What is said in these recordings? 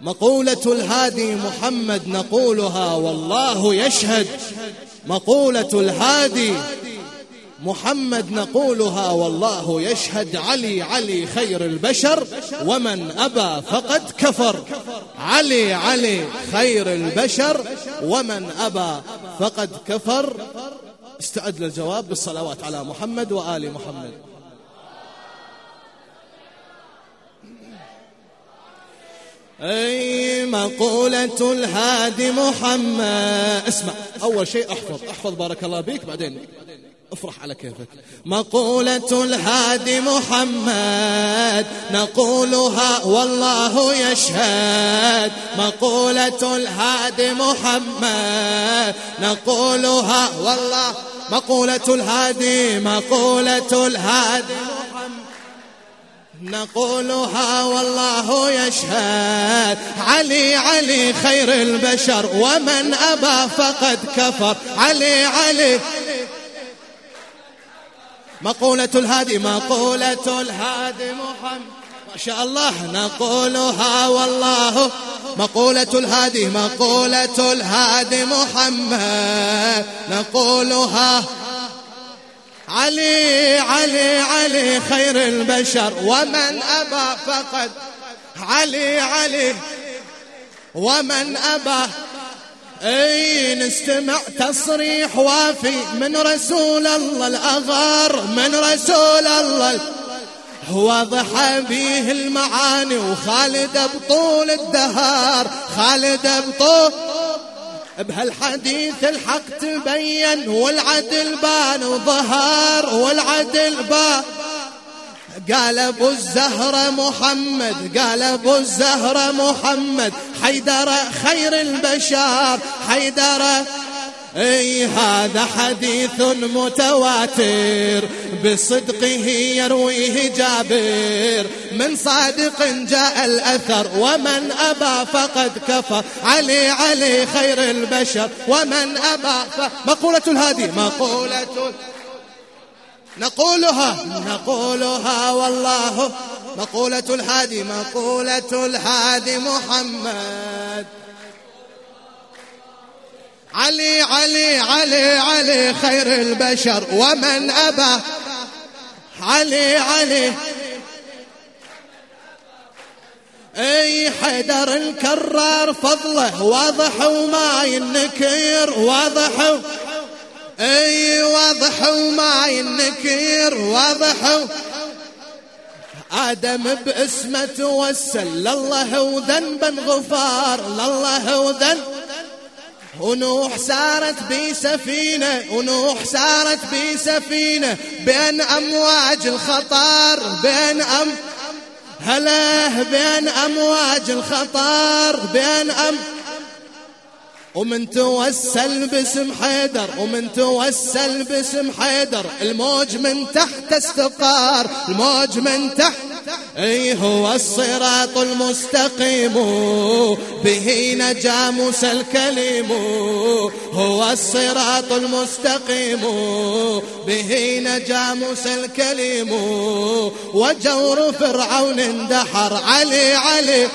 مقولة الهادي محمد نقولها والله يشهد. مقولة الهادي محمد نقولها والله يشهد. علي علي خير البشر ومن أبى فقد كفر. علي علي خير البشر ومن أبى فقد كفر. استعد للجواب بالصلوات على محمد وآل محمد. أي مقولة الهادي محمد. اسمع أول شيء أحفظ أحفظ بارك الله بك بعدين افرح على كيفك. مقولة الهادي محمد نقولها والله يشهد. مقولة الهادي محمد نقولها والله مقولة الهادي مقولة الهادي نقولها والله يشهد علي علي خير البشر ومن أبى فقد كفر علي علي مقولة الهادي مقولة الهادي محمد ما شاء الله نقولها والله مقولة الهادي مقولة الهادي محمد نقولها علي علي علي خير البشر ومن أبى فقد. علي علي ومن أبى. اي نستمع تصريح وافي من رسول الله الأغار من رسول الله واضح به المعاني وخالد بطول الدهار خالد بطول بهالحديث الحق تبين والعدل بان وظهر والعدل بان قال أبو الزهرة محمد قال أبو الزهرة محمد حيدر خير البشر حيدر أي هذا حديث متواتر بصدقه يرويه جابر. من صادق جاء الأثر ومن أبى فقد كفر. علي علي خير البشر ومن أبى مقولة الهادي مقولة نقولها نقولها والله. مقولة الهادي مقولة الهادي محمد. علي علي علي علي خير البشر ومن أبى. علي علي. أي حيدر الكرار فضله واضح وما ينكر واضح أي واضح وما ينكر واضح آدم باسمه توسل لله وذنبا غفار لله وذنب ونوح سارت بسفينة ونوح سارت بسفينة بين أمواج الخطر بين أم هلا بين أمواج الخطر بين أم ومن توسل باسم حيدر ومن توسل باسم حيدر الموج من تحت استقار الموج من تحت أي هو الصراط المستقيم. به نجا موسى الكليم. هو الصراط المستقيم. به نجا موسى الكليم. وجور فرعون اندحر. علي علي.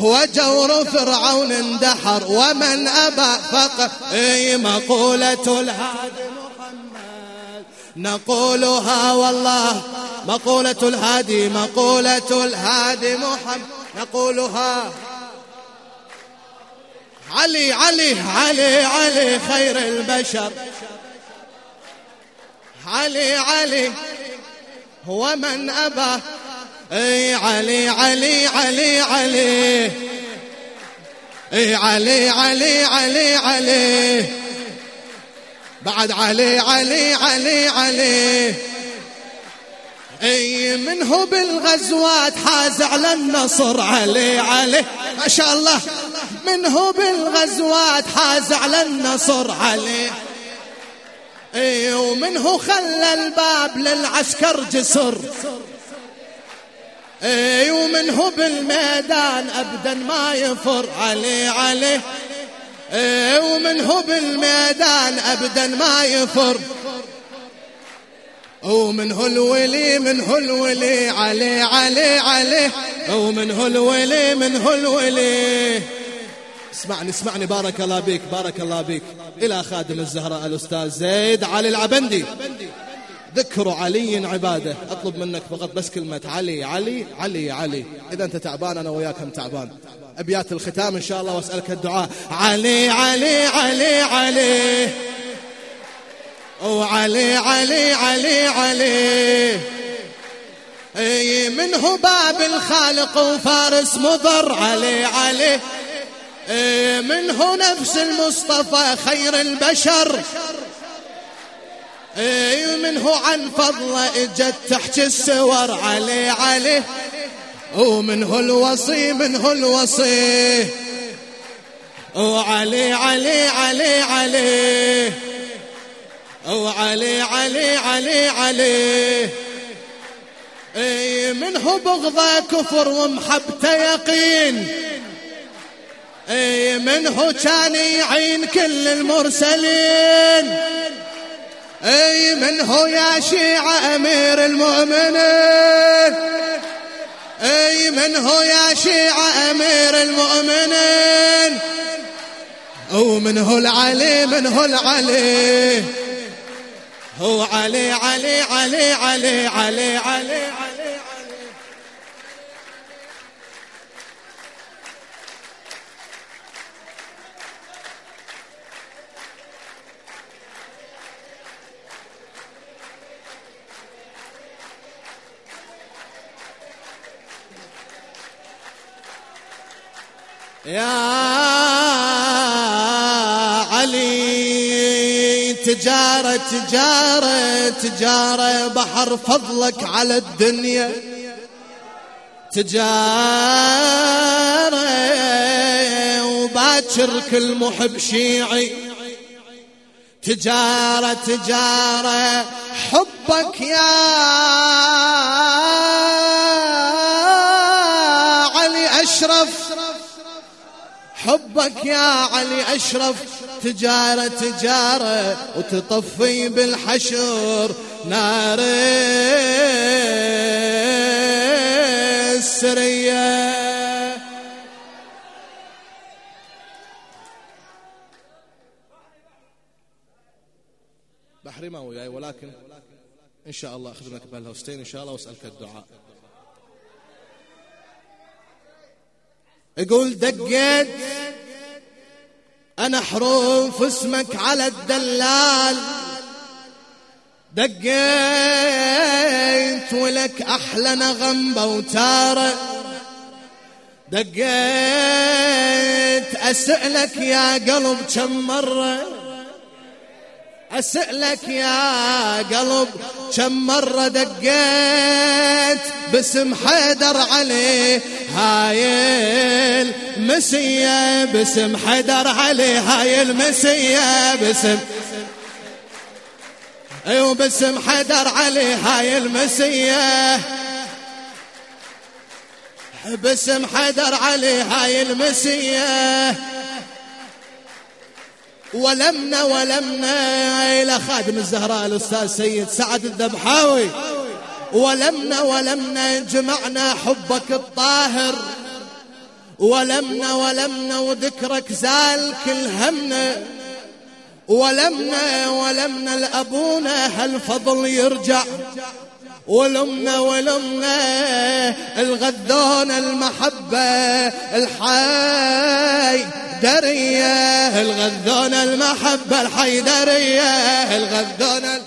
وجور فرعون اندحر. ومن أبى فقط أي مقولة الهادي محمد. نقولها والله مقولة الهادي مقولة الهادي محمد. نقولها علي علي علي علي خير البشر. علي علي هو من أبى. إي علي علي علي علي. إي علي علي علي علي. بعد علي علي علي علي. أي منه بالغزوات حاز على النصر علي علي. ما شاء الله. منه بالغزوات حاز على النصر علي. أي ومنه خلى الباب للعسكر جسر. أي ومنه بالميدان أبدا ما يفر علي علي. أي ومنه بالميدان أبدا ما يفر. ومن الولي من الولي علي علي علي. ومن الولي من الولي اسمعني اسمعني بارك الله بك بارك الله بك إلى خادم الزهراء الأستاذ زيد علي العبندي. ذكر علي عباده. أطلب منك فقط بس كلمة علي علي علي علي. إذا أنت تعبان أنا وياك هم تعبان. أبيات الختام إن شاء الله وأسألك الدعاء. علي علي علي علي. وعلي علي علي علي أي منه باب الخالق وفارس مضر. علي علي. أي منه نفس المصطفى خير البشر. أي منه عن فضله إجت تحكي السور. علي علي. ومنه الوصي منه الوصي. وعلي علي علي علي. وعلي علي علي علي إي منه بغضة كفر ومحبته يقين. إي منه كان يعين كل المرسلين. إي منه يا شيعة أمير المؤمنين. إي منه يا شيعة أمير المؤمنين. ومنه العلي منه العلي. هو علي علي علي علي علي علي علي يا تجارة تجارة تجارة بحر فضلك على الدنيا. تجارة وباكر كل محب شيعي. تجارة تجارة حبك يا حبك يا علي أشرف تجارة تجارة وتطفي بالحشر نار السرية. بحري ما وياي ولكن إن شاء الله أخدمك بهالهوستين إن شاء الله وأسألك الدعاء. يقول دقيت أنا حروف اسمك على الدلال. دقيت ولك أحلى نغم بوتارة دقيت أسألك يا قلب كم مرة. أسألك يا قلب كم مرة دقيت باسم حيدر علي هاي المسية باسم حيدر علي هاي المسية باسم أيوه باسم حيدر علي هاي المسية. باسم حيدر علي هاي المسية. ولمنا ولمنا إلى خادم الزهراء الأستاذ سيد سعد الذبحاوي. ولمنا ولمنا جمعنا حبك الطاهر. ولمنا ولمنا وذكرك زال كل همنا. ولمنا ولمنا لأبونا هالفضل يرجع. ولمنا ولمنا الغذون المحبة الحي درية الغذون المحبة الحيدرية الغذون